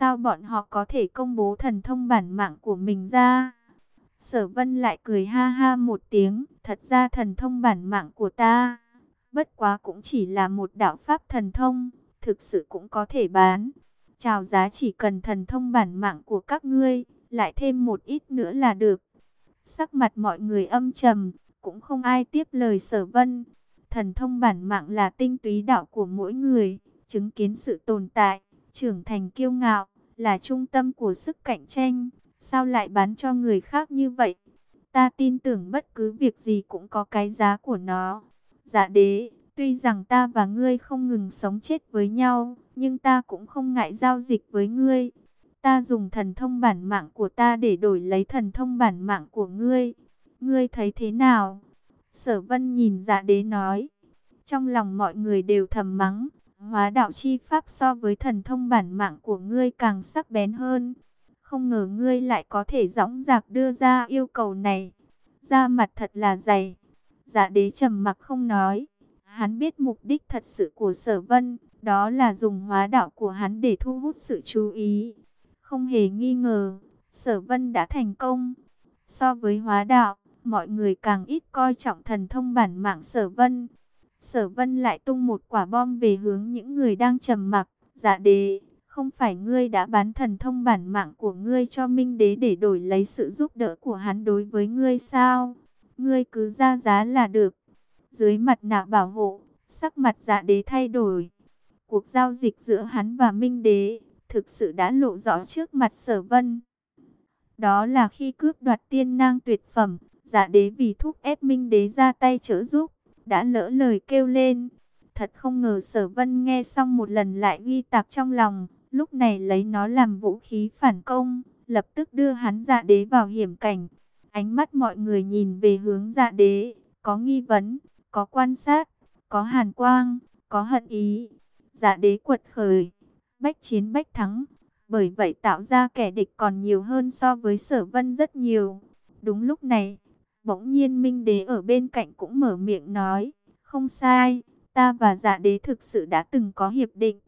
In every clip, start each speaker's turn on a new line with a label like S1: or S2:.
S1: sao bọn họ có thể công bố thần thông bản mạng của mình ra? Sở vân lại cười ha ha một tiếng, thật ra thần thông bản mạng của ta, bất quá cũng chỉ là một đạo pháp thần thông, thực sự cũng có thể bán. Chào giá chỉ cần thần thông bản mạng của các ngươi, lại thêm một ít nữa là được. Sắc mặt mọi người âm trầm, cũng không ai tiếp lời sở vân. Thần thông bản mạng là tinh túy đạo của mỗi người, chứng kiến sự tồn tại, trưởng thành kiêu ngạo, là trung tâm của sức cạnh tranh. Sao lại bán cho người khác như vậy? Ta tin tưởng bất cứ việc gì cũng có cái giá của nó. Dạ đế, tuy rằng ta và ngươi không ngừng sống chết với nhau, nhưng ta cũng không ngại giao dịch với ngươi. Ta dùng thần thông bản mạng của ta để đổi lấy thần thông bản mạng của ngươi. Ngươi thấy thế nào? Sở vân nhìn dạ đế nói. Trong lòng mọi người đều thầm mắng. Hóa đạo chi pháp so với thần thông bản mạng của ngươi càng sắc bén hơn. Không ngờ ngươi lại có thể dõng dạc đưa ra yêu cầu này. Da mặt thật là dày. Dạ đế trầm mặc không nói. Hắn biết mục đích thật sự của sở vân. Đó là dùng hóa đạo của hắn để thu hút sự chú ý. Không hề nghi ngờ. Sở vân đã thành công. So với hóa đạo, mọi người càng ít coi trọng thần thông bản mạng sở vân. Sở vân lại tung một quả bom về hướng những người đang trầm mặc. Dạ đế, không phải ngươi đã bán thần thông bản mạng của ngươi cho Minh Đế để đổi lấy sự giúp đỡ của hắn đối với ngươi sao? Ngươi cứ ra giá là được. Dưới mặt nạ bảo hộ, sắc mặt dạ đế thay đổi. Cuộc giao dịch giữa hắn và Minh Đế thực sự đã lộ rõ trước mặt sở vân. Đó là khi cướp đoạt tiên nang tuyệt phẩm, dạ đế vì thúc ép Minh Đế ra tay trợ giúp, đã lỡ lời kêu lên. Thật không ngờ sở vân nghe xong một lần lại ghi tạc trong lòng, lúc này lấy nó làm vũ khí phản công, lập tức đưa hắn dạ đế vào hiểm cảnh. Ánh mắt mọi người nhìn về hướng dạ đế, có nghi vấn, có quan sát, có hàn quang, có hận ý. Dạ đế quật khởi, bách chiến bách thắng, bởi vậy tạo ra kẻ địch còn nhiều hơn so với sở vân rất nhiều. Đúng lúc này, bỗng nhiên Minh Đế ở bên cạnh cũng mở miệng nói, không sai, ta và dạ đế thực sự đã từng có hiệp định.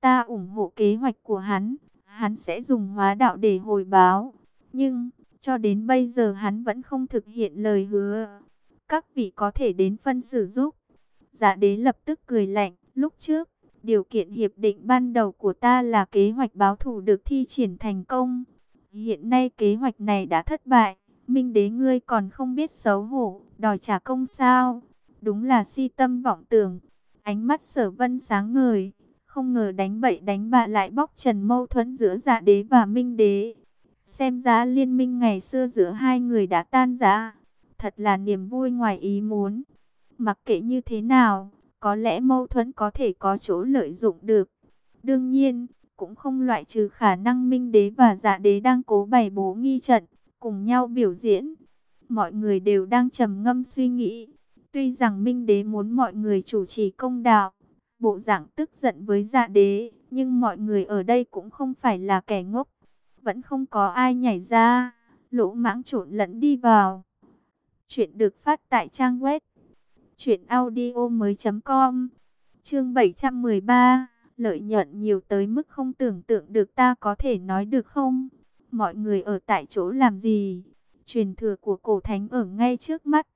S1: Ta ủng hộ kế hoạch của hắn, hắn sẽ dùng hóa đạo để hồi báo. Nhưng, cho đến bây giờ hắn vẫn không thực hiện lời hứa. Các vị có thể đến phân xử giúp. Dạ đế lập tức cười lạnh, lúc trước, điều kiện hiệp định ban đầu của ta là kế hoạch báo thù được thi triển thành công. Hiện nay kế hoạch này đã thất bại, minh đế ngươi còn không biết xấu hổ, đòi trả công sao? Đúng là si tâm vọng tưởng. Ánh mắt sở vân sáng ngời, không ngờ đánh bậy đánh bạ lại bóc trần mâu thuẫn giữa dạ đế và minh đế. Xem ra liên minh ngày xưa giữa hai người đã tan rã. Thật là niềm vui ngoài ý muốn. Mặc kệ như thế nào, có lẽ mâu thuẫn có thể có chỗ lợi dụng được. Đương nhiên, cũng không loại trừ khả năng minh đế và dạ đế đang cố bày bố nghi trận, cùng nhau biểu diễn. Mọi người đều đang trầm ngâm suy nghĩ. Tuy rằng minh đế muốn mọi người chủ trì công đạo, bộ dạng tức giận với dạ đế, nhưng mọi người ở đây cũng không phải là kẻ ngốc. Vẫn không có ai nhảy ra, lỗ mãng trộn lẫn đi vào. Chuyện được phát tại trang web truyệnaudiomoi.com. Chương 713, lợi nhuận nhiều tới mức không tưởng tượng được ta có thể nói được không? Mọi người ở tại chỗ làm gì? Truyền thừa của cổ thánh ở ngay trước mắt.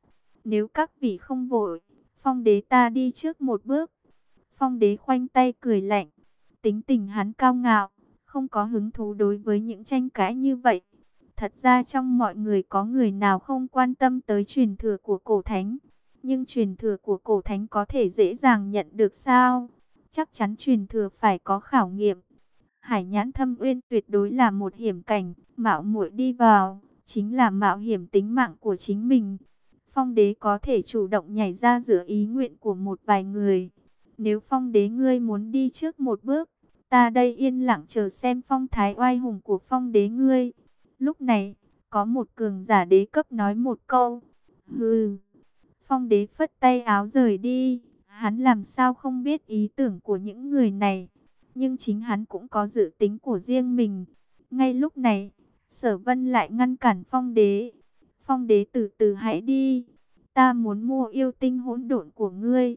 S1: Nếu các vị không vội, Phong đế ta đi trước một bước. Phong đế khoanh tay cười lạnh, tính tình hắn cao ngạo, không có hứng thú đối với những tranh cãi như vậy. Thật ra trong mọi người có người nào không quan tâm tới truyền thừa của cổ thánh, nhưng truyền thừa của cổ thánh có thể dễ dàng nhận được sao? Chắc chắn truyền thừa phải có khảo nghiệm. Hải nhãn thâm uyên tuyệt đối là một hiểm cảnh, mạo muội đi vào, chính là mạo hiểm tính mạng của chính mình. Phong đế có thể chủ động nhảy ra giữa ý nguyện của một vài người. Nếu phong đế ngươi muốn đi trước một bước, ta đây yên lặng chờ xem phong thái oai hùng của phong đế ngươi. Lúc này, có một cường giả đế cấp nói một câu. Hừ. Phong đế phất tay áo rời đi. Hắn làm sao không biết ý tưởng của những người này. Nhưng chính hắn cũng có dự tính của riêng mình. Ngay lúc này, sở vân lại ngăn cản phong đế. Phong đế từ từ hãy đi. Ta muốn mua yêu tinh hỗn độn của ngươi.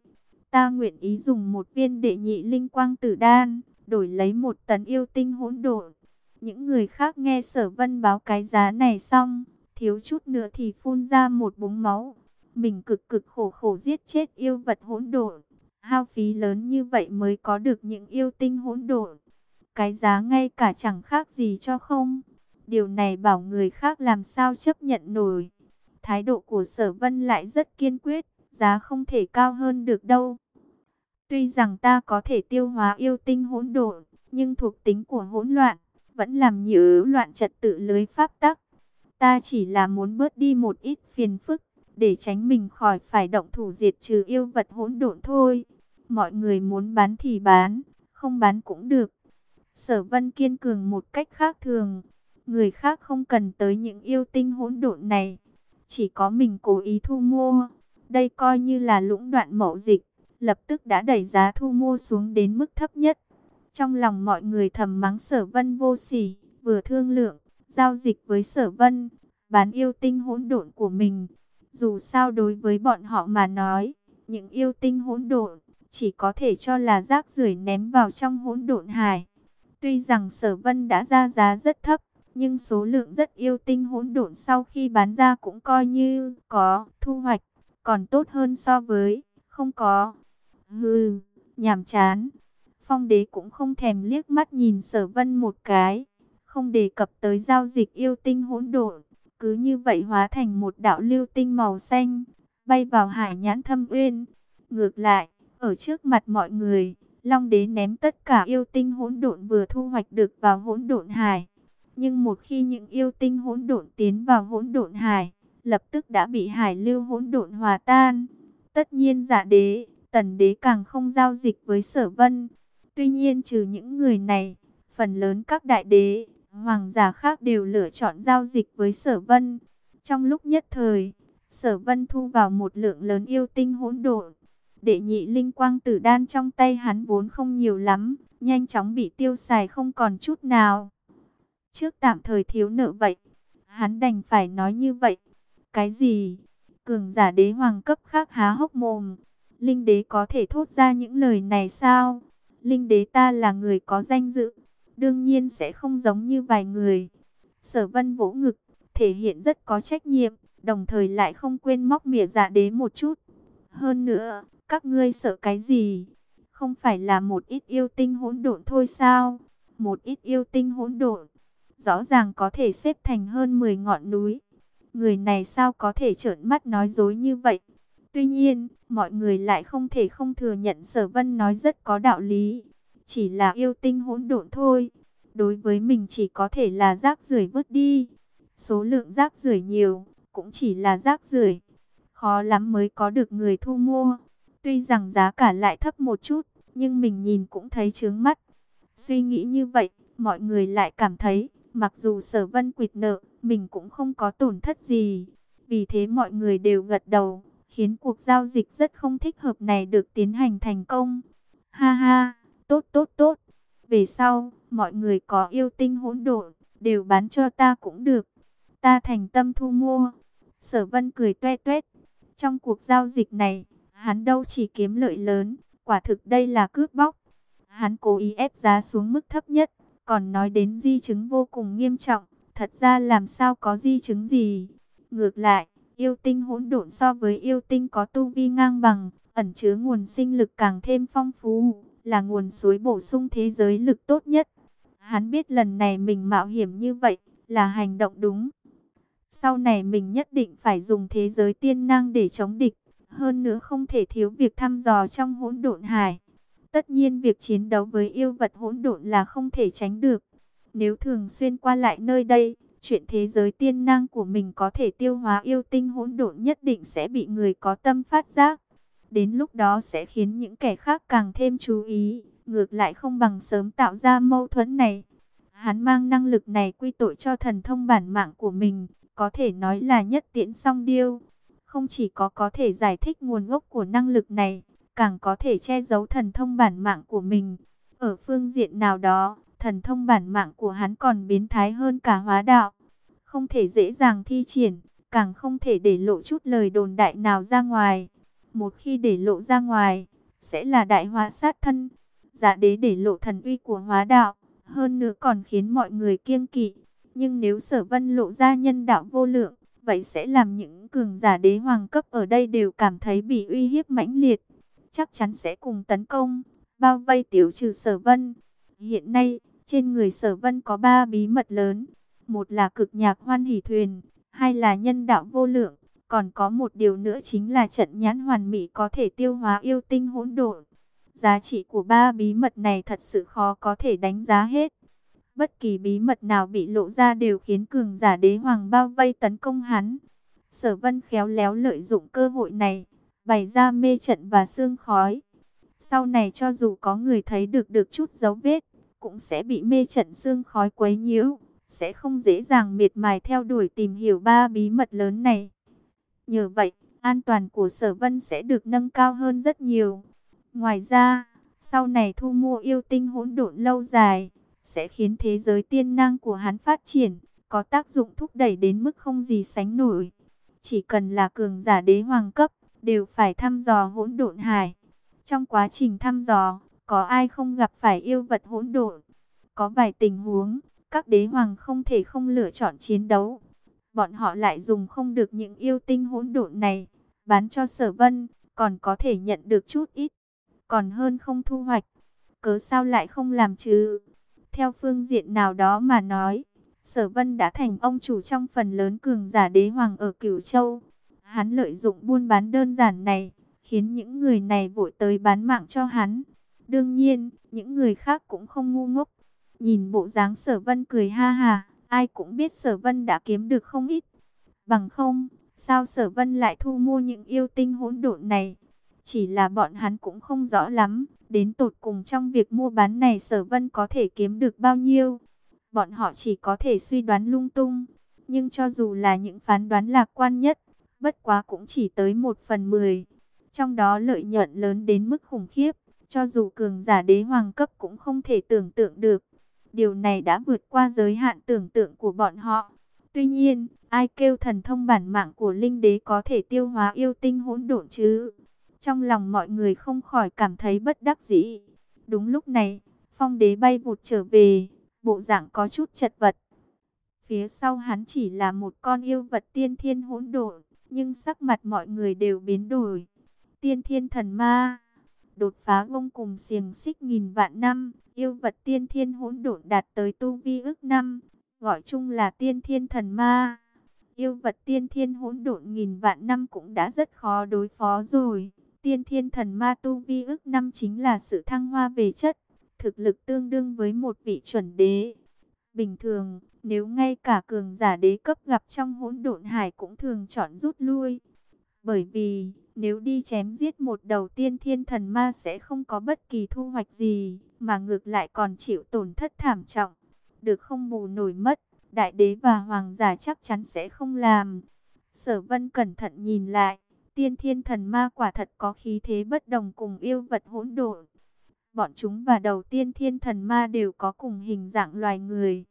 S1: Ta nguyện ý dùng một viên đệ nhị linh quang tử đan, đổi lấy một tấn yêu tinh hỗn độn. Những người khác nghe sở vân báo cái giá này xong, thiếu chút nữa thì phun ra một búng máu. Mình cực cực khổ khổ giết chết yêu vật hỗn độn, hao phí lớn như vậy mới có được những yêu tinh hỗn độn. Cái giá ngay cả chẳng khác gì cho không. Điều này bảo người khác làm sao chấp nhận nổi. Thái độ của sở vân lại rất kiên quyết, giá không thể cao hơn được đâu. Tuy rằng ta có thể tiêu hóa yêu tinh hỗn độn, nhưng thuộc tính của hỗn loạn vẫn làm nhiễu loạn trật tự lưới pháp tắc. Ta chỉ là muốn bớt đi một ít phiền phức, để tránh mình khỏi phải động thủ diệt trừ yêu vật hỗn độn thôi. Mọi người muốn bán thì bán, không bán cũng được. Sở Vân kiên cường một cách khác thường, người khác không cần tới những yêu tinh hỗn độn này, chỉ có mình cố ý thu mua. Đây coi như là lũng đoạn mậu dịch, lập tức đã đẩy giá thu mua xuống đến mức thấp nhất. Trong lòng mọi người thầm mắng sở vân vô sỉ, vừa thương lượng, giao dịch với sở vân, bán yêu tinh hỗn độn của mình. Dù sao đối với bọn họ mà nói, những yêu tinh hỗn độn chỉ có thể cho là rác rưởi ném vào trong hỗn độn hải. Tuy rằng sở vân đã ra giá rất thấp, nhưng số lượng rất yêu tinh hỗn độn sau khi bán ra cũng coi như có thu hoạch, còn tốt hơn so với không có. Hừ, nhàm chán. Phong đế cũng không thèm liếc mắt nhìn sở vân một cái, không đề cập tới giao dịch yêu tinh hỗn độn, cứ như vậy hóa thành một đạo lưu tinh màu xanh, bay vào hải nhãn thâm uyên. Ngược lại, ở trước mặt mọi người, Long đế ném tất cả yêu tinh hỗn độn vừa thu hoạch được vào hỗn độn hải. Nhưng một khi những yêu tinh hỗn độn tiến vào hỗn độn hải, lập tức đã bị hải lưu hỗn độn hòa tan. Tất nhiên giả đế, tần đế càng không giao dịch với sở vân. Tuy nhiên trừ những người này, phần lớn các đại đế, hoàng giả khác đều lựa chọn giao dịch với sở vân. Trong lúc nhất thời, sở vân thu vào một lượng lớn yêu tinh hỗn độn. Đệ nhị linh quang tử đan trong tay hắn vốn không nhiều lắm, nhanh chóng bị tiêu xài không còn chút nào. Trước tạm thời thiếu nợ vậy, hắn đành phải nói như vậy. Cái gì? Cường giả đế hoàng cấp khác há hốc mồm. Linh đế có thể thốt ra những lời này sao? Linh đế ta là người có danh dự, đương nhiên sẽ không giống như vài người. Sở vân vỗ ngực, thể hiện rất có trách nhiệm, đồng thời lại không quên móc mỉa giả đế một chút. Hơn nữa, các ngươi sợ cái gì? Không phải là một ít yêu tinh hỗn độn thôi sao? Một ít yêu tinh hỗn độn, rõ ràng có thể xếp thành hơn 10 ngọn núi. Người này sao có thể trợn mắt nói dối như vậy? Tuy nhiên, mọi người lại không thể không thừa nhận sở vân nói rất có đạo lý. Chỉ là yêu tinh hỗn độn thôi. Đối với mình chỉ có thể là rác rưởi vứt đi. Số lượng rác rưởi nhiều, cũng chỉ là rác rưởi. Khó lắm mới có được người thu mua. Tuy rằng giá cả lại thấp một chút, nhưng mình nhìn cũng thấy chướng mắt. Suy nghĩ như vậy, mọi người lại cảm thấy, mặc dù sở vân quỵt nợ, mình cũng không có tổn thất gì. Vì thế mọi người đều gật đầu, khiến cuộc giao dịch rất không thích hợp này được tiến hành thành công. Ha ha, tốt tốt tốt. Về sau, mọi người có yêu tinh hỗn độn, đều bán cho ta cũng được. Ta thành tâm thu mua. Sở vân cười toe toét. Trong cuộc giao dịch này, hắn đâu chỉ kiếm lợi lớn, quả thực đây là cướp bóc. Hắn cố ý ép giá xuống mức thấp nhất, còn nói đến di chứng vô cùng nghiêm trọng. Thật ra làm sao có di chứng gì? Ngược lại, Yêu tinh hỗn độn so với yêu tinh có tu vi ngang bằng, ẩn chứa nguồn sinh lực càng thêm phong phú, là nguồn suối bổ sung thế giới lực tốt nhất. Hắn biết lần này mình mạo hiểm như vậy, là hành động đúng. Sau này mình nhất định phải dùng thế giới tiên năng để chống địch, hơn nữa không thể thiếu việc thăm dò trong hỗn độn hải. Tất nhiên việc chiến đấu với yêu vật hỗn độn là không thể tránh được. Nếu thường xuyên qua lại nơi đây, chuyện thế giới tiên năng của mình có thể tiêu hóa yêu tinh hỗn độn nhất định sẽ bị người có tâm phát giác. Đến lúc đó sẽ khiến những kẻ khác càng thêm chú ý, ngược lại không bằng sớm tạo ra mâu thuẫn này. Hắn mang năng lực này quy tội cho thần thông bản mạng của mình, có thể nói là nhất tiễn song điêu. Không chỉ có có thể giải thích nguồn gốc của năng lực này, càng có thể che giấu thần thông bản mạng của mình. Ở phương diện nào đó, thần thông bản mạng của hắn còn biến thái hơn cả hóa đạo. Không thể dễ dàng thi triển, càng không thể để lộ chút lời đồn đại nào ra ngoài. Một khi để lộ ra ngoài, sẽ là đại hóa sát thân. Giả đế để lộ thần uy của hóa đạo, hơn nữa còn khiến mọi người kiêng kỵ. Nhưng nếu sở vân lộ ra nhân đạo vô lượng, vậy sẽ làm những cường giả đế hoàng cấp ở đây đều cảm thấy bị uy hiếp mãnh liệt. Chắc chắn sẽ cùng tấn công, bao vây tiểu trừ sở vân. Hiện nay, trên người sở vân có ba bí mật lớn. Một là cực nhạc hoan hỷ thuyền, hai là nhân đạo vô lượng. Còn có một điều nữa chính là trận nhãn hoàn mỹ có thể tiêu hóa yêu tinh hỗn độn. Giá trị của ba bí mật này thật sự khó có thể đánh giá hết. Bất kỳ bí mật nào bị lộ ra đều khiến cường giả đế hoàng bao vây tấn công hắn. Sở vân khéo léo lợi dụng cơ hội này, bày ra mê trận và xương khói. Sau này cho dù có người thấy được được chút dấu vết, cũng sẽ bị mê trận xương khói quấy nhiễu, sẽ không dễ dàng miệt mài theo đuổi tìm hiểu ba bí mật lớn này. Nhờ vậy, an toàn của sở vân sẽ được nâng cao hơn rất nhiều. Ngoài ra, sau này thu mua yêu tinh hỗn độn lâu dài, sẽ khiến thế giới tiên năng của hắn phát triển, có tác dụng thúc đẩy đến mức không gì sánh nổi. Chỉ cần là cường giả đế hoàng cấp, đều phải thăm dò hỗn độn hải. Trong quá trình thăm dò, có ai không gặp phải yêu vật hỗn độn? Có vài tình huống, các đế hoàng không thể không lựa chọn chiến đấu. Bọn họ lại dùng không được những yêu tinh hỗn độn này, bán cho sở vân, còn có thể nhận được chút ít. Còn hơn không thu hoạch, cớ sao lại không làm chứ? Theo phương diện nào đó mà nói, Sở Vân đã thành ông chủ trong phần lớn cường giả đế hoàng ở Cửu Châu. Hắn lợi dụng buôn bán đơn giản này, khiến những người này vội tới bán mạng cho hắn. Đương nhiên, những người khác cũng không ngu ngốc. Nhìn bộ dáng Sở Vân cười ha ha, ai cũng biết Sở Vân đã kiếm được không ít. Bằng không, sao Sở Vân lại thu mua những yêu tinh hỗn độn này? Chỉ là bọn hắn cũng không rõ lắm, đến tột cùng trong việc mua bán này sở vân có thể kiếm được bao nhiêu. Bọn họ chỉ có thể suy đoán lung tung, nhưng cho dù là những phán đoán lạc quan nhất, bất quá cũng chỉ tới một phần mười. Trong đó lợi nhuận lớn đến mức khủng khiếp, cho dù cường giả đế hoàng cấp cũng không thể tưởng tượng được. Điều này đã vượt qua giới hạn tưởng tượng của bọn họ. Tuy nhiên, ai kêu thần thông bản mạng của linh đế có thể tiêu hóa yêu tinh hỗn độn chứ? Trong lòng mọi người không khỏi cảm thấy bất đắc dĩ. Đúng lúc này, phong đế bay vụt trở về, bộ dạng có chút chật vật. Phía sau hắn chỉ là một con yêu vật tiên thiên hỗn độn, nhưng sắc mặt mọi người đều biến đổi. Tiên thiên thần ma, đột phá gông cùng xiềng xích nghìn vạn năm, yêu vật tiên thiên hỗn độn đạt tới tu vi ước năm, gọi chung là tiên thiên thần ma. Yêu vật tiên thiên hỗn độn nghìn vạn năm cũng đã rất khó đối phó rồi. Tiên thiên thần ma tu vi ước năm chính là sự thăng hoa về chất, thực lực tương đương với một vị chuẩn đế. Bình thường, nếu ngay cả cường giả đế cấp gặp trong hỗn độn hải cũng thường chọn rút lui. Bởi vì, nếu đi chém giết một đầu tiên thiên thần ma sẽ không có bất kỳ thu hoạch gì, mà ngược lại còn chịu tổn thất thảm trọng. Được không bù nổi mất, đại đế và hoàng giả chắc chắn sẽ không làm. Sở vân cẩn thận nhìn lại, Tiên thiên thần ma quả thật có khí thế bất đồng cùng yêu vật hỗn độn. Bọn chúng và đầu tiên thiên thần ma đều có cùng hình dạng loài người.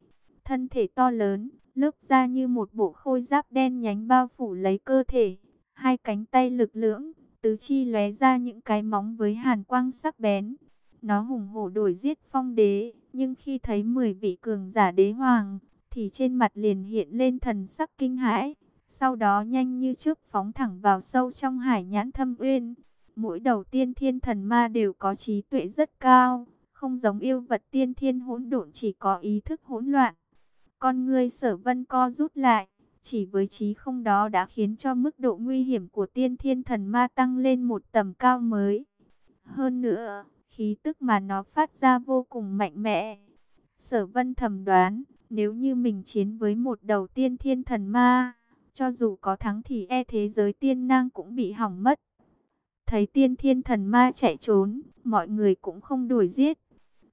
S1: Thân thể to lớn, lớp da như một bộ khôi giáp đen nhánh bao phủ lấy cơ thể. Hai cánh tay lực lưỡng, tứ chi lóe ra những cái móng với hàn quang sắc bén. Nó hùng hổ đổi giết phong đế, nhưng khi thấy 10 vị cường giả đế hoàng, thì trên mặt liền hiện lên thần sắc kinh hãi sau đó nhanh như trước phóng thẳng vào sâu trong hải nhãn thâm uyên. Mỗi đầu tiên thiên thần ma đều có trí tuệ rất cao, không giống yêu vật tiên thiên hỗn độn chỉ có ý thức hỗn loạn. Con người sở vân co rút lại, chỉ với trí không đó đã khiến cho mức độ nguy hiểm của tiên thiên thần ma tăng lên một tầm cao mới. Hơn nữa, khí tức mà nó phát ra vô cùng mạnh mẽ. Sở vân thầm đoán, nếu như mình chiến với một đầu tiên thiên thần ma, cho dù có thắng thì e thế giới tiên nang cũng bị hỏng mất. Thấy tiên thiên thần ma chạy trốn, mọi người cũng không đuổi giết.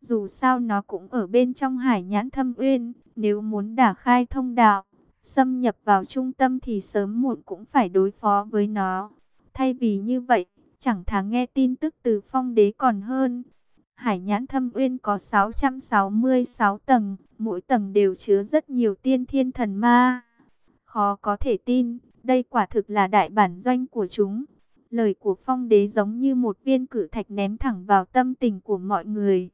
S1: Dù sao nó cũng ở bên trong hải nhãn thâm uyên, nếu muốn đả khai thông đạo, xâm nhập vào trung tâm thì sớm muộn cũng phải đối phó với nó. Thay vì như vậy, chẳng thà nghe tin tức từ phong đế còn hơn. Hải nhãn thâm uyên có 666 tầng, mỗi tầng đều chứa rất nhiều tiên thiên thần ma. Khó có thể tin, đây quả thực là đại bản doanh của chúng. Lời của phong đế giống như một viên cử thạch ném thẳng vào tâm tình của mọi người.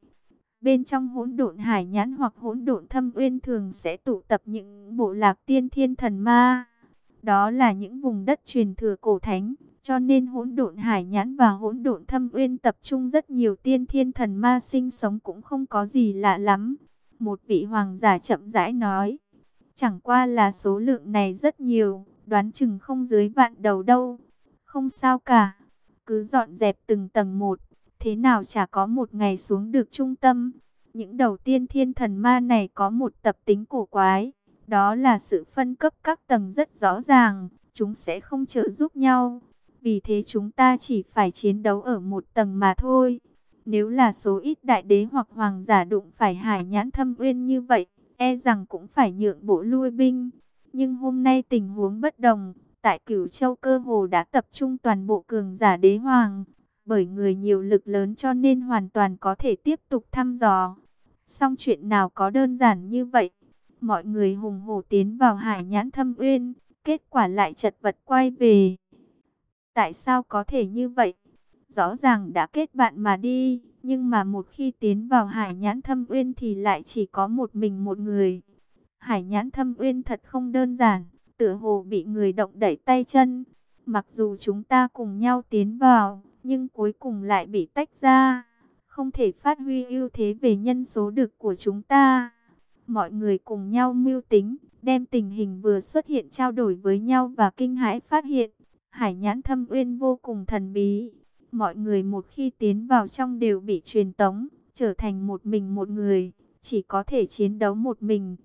S1: Bên trong hỗn độn hải nhãn hoặc hỗn độn thâm uyên thường sẽ tụ tập những bộ lạc tiên thiên thần ma. Đó là những vùng đất truyền thừa cổ thánh, cho nên hỗn độn hải nhãn và hỗn độn thâm uyên tập trung rất nhiều tiên thiên thần ma sinh sống cũng không có gì lạ lắm. Một vị hoàng giả chậm rãi nói, chẳng qua là số lượng này rất nhiều, đoán chừng không dưới vạn đầu đâu. Không sao cả, cứ dọn dẹp từng tầng một, thế nào chả có một ngày xuống được trung tâm. Những đầu tiên thiên thần ma này có một tập tính cổ quái, đó là sự phân cấp các tầng rất rõ ràng, chúng sẽ không trợ giúp nhau. Vì thế chúng ta chỉ phải chiến đấu ở một tầng mà thôi. Nếu là số ít đại đế hoặc hoàng giả đụng phải hải nhãn thâm uyên như vậy, e rằng cũng phải nhượng bộ lui binh. Nhưng hôm nay tình huống bất đồng, tại cửu châu cơ hồ đã tập trung toàn bộ cường giả đế hoàng. Bởi người nhiều lực lớn cho nên hoàn toàn có thể tiếp tục thăm dò. Song chuyện nào có đơn giản như vậy. Mọi người hùng hổ tiến vào hải nhãn thâm uyên, kết quả lại chật vật quay về. Tại sao có thể như vậy? Rõ ràng đã kết bạn mà đi, nhưng mà một khi tiến vào hải nhãn thâm uyên thì lại chỉ có một mình một người. Hải nhãn thâm uyên thật không đơn giản, tựa hồ bị người động đẩy tay chân. Mặc dù chúng ta cùng nhau tiến vào, nhưng cuối cùng lại bị tách ra. Không thể phát huy ưu thế về nhân số được của chúng ta. Mọi người cùng nhau mưu tính, đem tình hình vừa xuất hiện trao đổi với nhau và kinh hãi phát hiện. Hải nhãn thâm uyên vô cùng thần bí. Mọi người một khi tiến vào trong đều bị truyền tống, trở thành một mình một người, chỉ có thể chiến đấu một mình.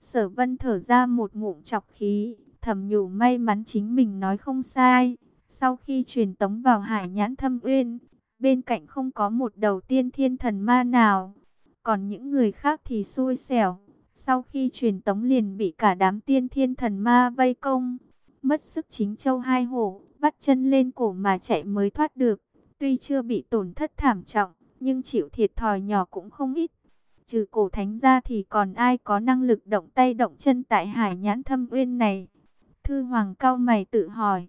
S1: Sở vân thở ra một ngụm chọc khí, thầm nhủ may mắn chính mình nói không sai. Sau khi truyền tống vào hải nhãn thâm uyên, bên cạnh không có một đầu tiên thiên thần ma nào. Còn những người khác thì xui xẻo. Sau khi truyền tống liền bị cả đám tiên thiên thần ma vây công. Mất sức chính châu hai hổ, bắt chân lên cổ mà chạy mới thoát được. Tuy chưa bị tổn thất thảm trọng, nhưng chịu thiệt thòi nhỏ cũng không ít. Trừ cổ thánh ra thì còn ai có năng lực động tay động chân tại hải nhãn thâm uyên này. Thư Hoàng cao mày tự hỏi.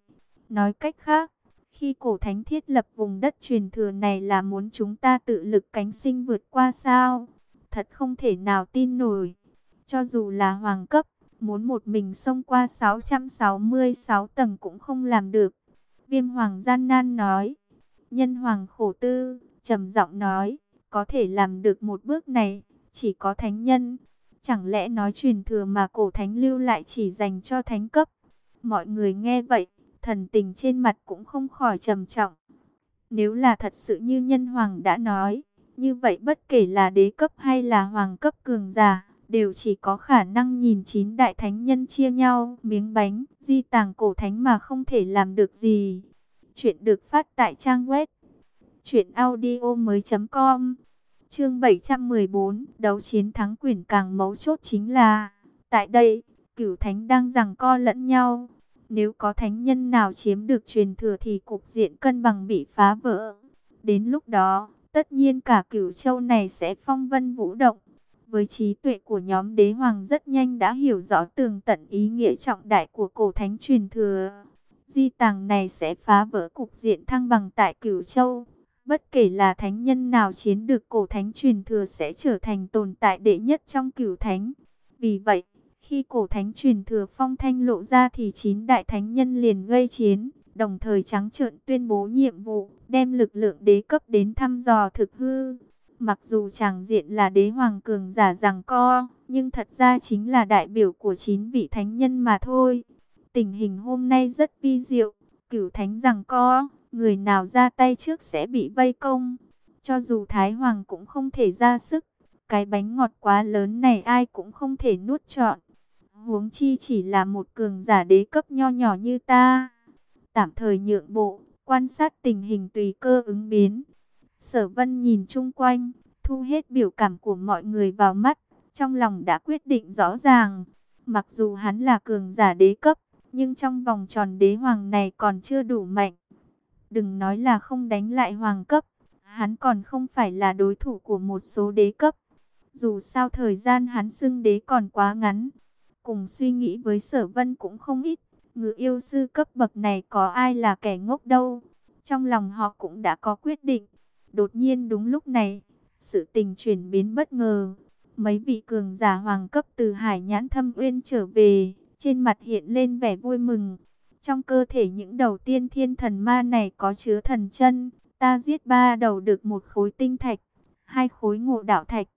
S1: Nói cách khác, khi cổ thánh thiết lập vùng đất truyền thừa này là muốn chúng ta tự lực cánh sinh vượt qua sao? Thật không thể nào tin nổi. Cho dù là hoàng cấp, muốn một mình xông qua 666 tầng cũng không làm được. Viêm hoàng gian nan nói. Nhân hoàng khổ tư, trầm giọng nói, có thể làm được một bước này, chỉ có thánh nhân. Chẳng lẽ nói truyền thừa mà cổ thánh lưu lại chỉ dành cho thánh cấp? Mọi người nghe vậy, thần tình trên mặt cũng không khỏi trầm trọng. Nếu là thật sự như nhân hoàng đã nói, như vậy bất kể là đế cấp hay là hoàng cấp cường giả, đều chỉ có khả năng nhìn chín đại thánh nhân chia nhau miếng bánh, di tàng cổ thánh mà không thể làm được gì. Chuyện được phát tại trang web truyệnaudiomoi.com. Chương 714, đấu chiến thắng quyền càng mấu chốt chính là tại đây, Cửu Thánh đang giằng co lẫn nhau. Nếu có thánh nhân nào chiếm được truyền thừa thì cục diện cân bằng bị phá vỡ. Đến lúc đó, tất nhiên cả Cửu Châu này sẽ phong vân vũ động. Với trí tuệ của nhóm đế hoàng rất nhanh đã hiểu rõ tường tận ý nghĩa trọng đại của cổ thánh truyền thừa. Di tàng này sẽ phá vỡ cục diện thăng bằng tại Cửu Châu. Bất kể là thánh nhân nào chiến được cổ thánh truyền thừa sẽ trở thành tồn tại đệ nhất trong cửu thánh. Vì vậy, khi cổ thánh truyền thừa phong thanh lộ ra thì chín đại thánh nhân liền gây chiến, đồng thời trắng trợn tuyên bố nhiệm vụ, đem lực lượng đế cấp đến thăm dò thực hư. Mặc dù chàng diện là đế hoàng cường giả rằng co, nhưng thật ra chính là đại biểu của chín vị thánh nhân mà thôi. Tình hình hôm nay rất vi diệu, cửu thánh rằng có người nào ra tay trước sẽ bị vây công. Cho dù Thái Hoàng cũng không thể ra sức, cái bánh ngọt quá lớn này ai cũng không thể nuốt trọn. Huống chi chỉ là một cường giả đế cấp nho nhỏ như ta. Tạm thời nhượng bộ, quan sát tình hình tùy cơ ứng biến. Sở vân nhìn chung quanh, thu hết biểu cảm của mọi người vào mắt, trong lòng đã quyết định rõ ràng. Mặc dù hắn là cường giả đế cấp, nhưng trong vòng tròn đế hoàng này còn chưa đủ mạnh. Đừng nói là không đánh lại hoàng cấp, hắn còn không phải là đối thủ của một số đế cấp. Dù sao thời gian hắn xưng đế còn quá ngắn, cùng suy nghĩ với sở vân cũng không ít. Ngự yêu sư cấp bậc này có ai là kẻ ngốc đâu. Trong lòng họ cũng đã có quyết định. Đột nhiên đúng lúc này, Sự tình chuyển biến bất ngờ. Mấy vị cường giả hoàng cấp từ hải nhãn thâm uyên trở về, trên mặt hiện lên vẻ vui mừng. Trong cơ thể những đầu tiên thiên thần ma này có chứa thần chân, ta giết ba đầu được một khối tinh thạch, hai khối ngộ đạo thạch.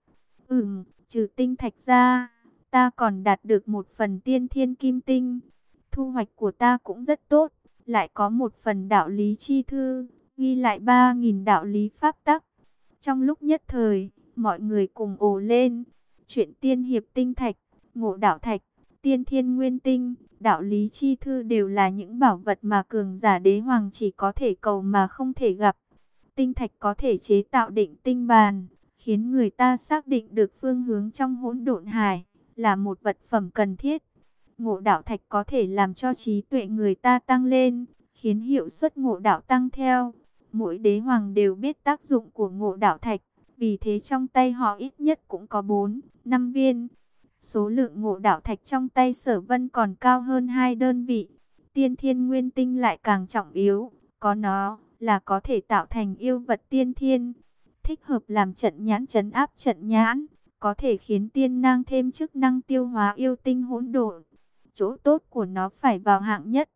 S1: Ừm, trừ tinh thạch ra, ta còn đạt được một phần tiên thiên kim tinh. Thu hoạch của ta cũng rất tốt, lại có một phần đạo lý chi thư, ghi lại 3.000 đạo lý pháp tắc. Trong lúc nhất thời, mọi người cùng ồ lên. Chuyện tiên hiệp tinh thạch, ngộ đạo thạch, tiên thiên nguyên tinh, đạo lý chi thư đều là những bảo vật mà cường giả đế hoàng chỉ có thể cầu mà không thể gặp. Tinh thạch có thể chế tạo định tinh bàn, khiến người ta xác định được phương hướng trong hỗn độn hải, là một vật phẩm cần thiết. Ngộ đạo thạch có thể làm cho trí tuệ người ta tăng lên, khiến hiệu suất ngộ đạo tăng theo. Mỗi đế hoàng đều biết tác dụng của ngộ đạo thạch, vì thế trong tay họ ít nhất cũng có 4, 5 viên. Số lượng ngộ đạo thạch trong tay sở vân còn cao hơn hai đơn vị. Tiên thiên nguyên tinh lại càng trọng yếu, có nó là có thể tạo thành yêu vật tiên thiên. Thích hợp làm trận nhãn chấn áp trận nhãn, có thể khiến tiên năng thêm chức năng tiêu hóa yêu tinh hỗn độn. Chỗ tốt của nó phải vào hạng nhất.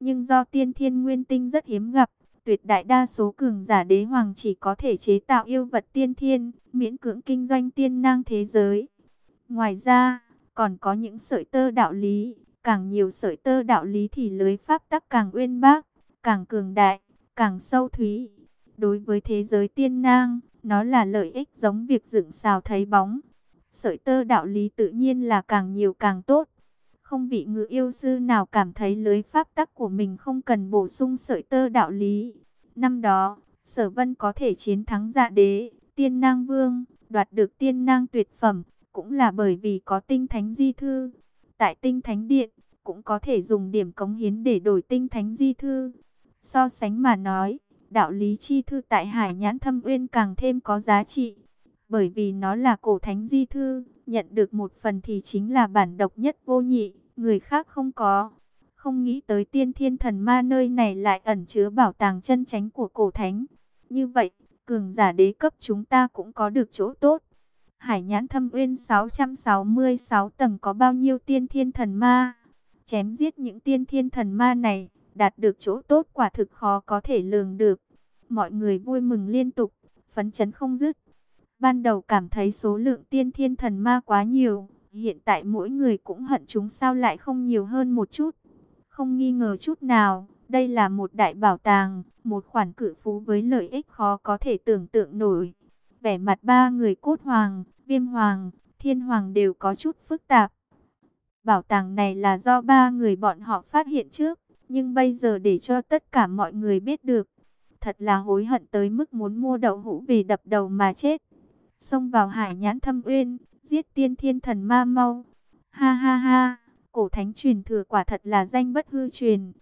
S1: Nhưng do tiên thiên nguyên tinh rất hiếm gặp, tuyệt đại đa số cường giả đế hoàng chỉ có thể chế tạo yêu vật tiên thiên, miễn cưỡng kinh doanh tiên năng thế giới. Ngoài ra, còn có những sợi tơ đạo lý, càng nhiều sợi tơ đạo lý thì lưới pháp tắc càng uyên bác, càng cường đại, càng sâu thúy. Đối với thế giới tiên nang, nó là lợi ích giống việc dựng xào thấy bóng. Sợi tơ đạo lý tự nhiên là càng nhiều càng tốt. Không vị ngự yêu sư nào cảm thấy lưới pháp tắc của mình không cần bổ sung sợi tơ đạo lý. Năm đó, sở vân có thể chiến thắng dạ đế, tiên nang vương, đoạt được tiên nang tuyệt phẩm, cũng là bởi vì có tinh thánh di thư. Tại tinh thánh điện, cũng có thể dùng điểm cống hiến để đổi tinh thánh di thư. So sánh mà nói, đạo lý chi thư tại Hải Nhãn Thâm Uyên càng thêm có giá trị. Bởi vì nó là cổ thánh di thư, nhận được một phần thì chính là bản độc nhất vô nhị, người khác không có. Không nghĩ tới tiên thiên thần ma nơi này lại ẩn chứa bảo tàng chân chánh của cổ thánh. Như vậy, cường giả đế cấp chúng ta cũng có được chỗ tốt. Hải nhãn thâm uyên 666 tầng có bao nhiêu tiên thiên thần ma? Chém giết những tiên thiên thần ma này, đạt được chỗ tốt quả thực khó có thể lường được. Mọi người vui mừng liên tục, phấn chấn không dứt. Ban đầu cảm thấy số lượng tiên thiên thần ma quá nhiều, hiện tại mỗi người cũng hận chúng sao lại không nhiều hơn một chút. Không nghi ngờ chút nào, đây là một đại bảo tàng, một khoản cự phú với lợi ích khó có thể tưởng tượng nổi. Vẻ mặt ba người cốt hoàng, viêm hoàng, thiên hoàng đều có chút phức tạp. Bảo tàng này là do ba người bọn họ phát hiện trước, nhưng bây giờ để cho tất cả mọi người biết được. Thật là hối hận tới mức muốn mua đậu hũ vì đập đầu mà chết. Xông vào hải nhãn thâm uyên, giết tiên thiên thần ma mau. Ha ha ha, cổ thánh truyền thừa quả thật là danh bất hư truyền.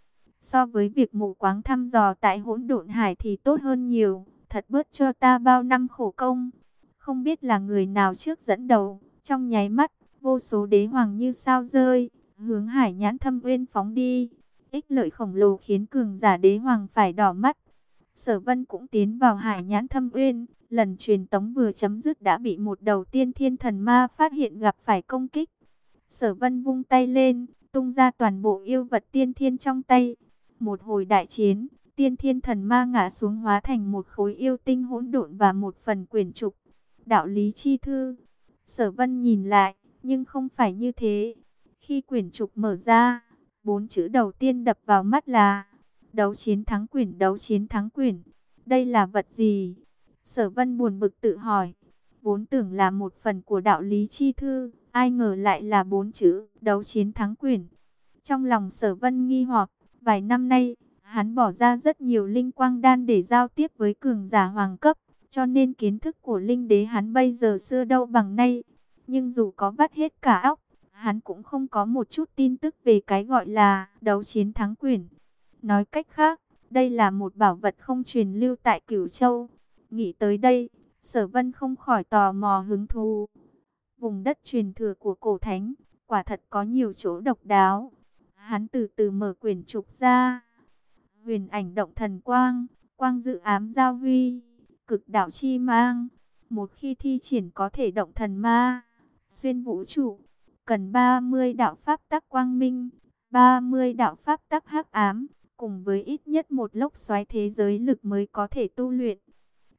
S1: So với việc mù quáng thăm dò tại hỗn độn hải thì tốt hơn nhiều, thật bớt cho ta bao năm khổ công. Không biết là người nào trước dẫn đầu, trong nháy mắt, vô số đế hoàng như sao rơi, hướng hải nhãn thâm uyên phóng đi. Ích lợi khổng lồ khiến cường giả đế hoàng phải đỏ mắt. Sở vân cũng tiến vào hải nhãn thâm uyên, lần truyền tống vừa chấm dứt đã bị một đầu tiên thiên thần ma phát hiện gặp phải công kích. Sở vân vung tay lên, tung ra toàn bộ yêu vật tiên thiên trong tay. Một hồi đại chiến, tiên thiên thần ma ngã xuống hóa thành một khối yêu tinh hỗn độn và một phần quyển trục. Đạo lý chi thư. Sở vân nhìn lại, nhưng không phải như thế. Khi quyển trục mở ra, bốn chữ đầu tiên đập vào mắt là đấu chiến thắng quyển đấu chiến thắng quyển. Đây là vật gì? Sở vân buồn bực tự hỏi. Vốn tưởng là một phần của đạo lý chi thư, ai ngờ lại là bốn chữ đấu chiến thắng quyển. Trong lòng sở vân nghi hoặc, vài năm nay, hắn bỏ ra rất nhiều linh quang đan để giao tiếp với cường giả hoàng cấp, cho nên kiến thức của linh đế hắn bây giờ xưa đâu bằng nay. Nhưng dù có vắt hết cả óc, hắn cũng không có một chút tin tức về cái gọi là đấu chiến thắng quyển. Nói cách khác, đây là một bảo vật không truyền lưu tại Cửu Châu. Nghĩ tới đây, Sở Vân không khỏi tò mò hứng thú. Vùng đất truyền thừa của cổ thánh, quả thật có nhiều chỗ độc đáo. Hắn từ từ mở quyển trục ra. Huyền ảnh động thần quang, quang dự ám giao huy, cực đạo chi mang. Một khi thi triển có thể động thần ma, xuyên vũ trụ, cần 30 đạo pháp tắc quang minh, 30 đạo pháp tắc hắc ám, cùng với ít nhất một lốc xoáy thế giới lực mới có thể tu luyện.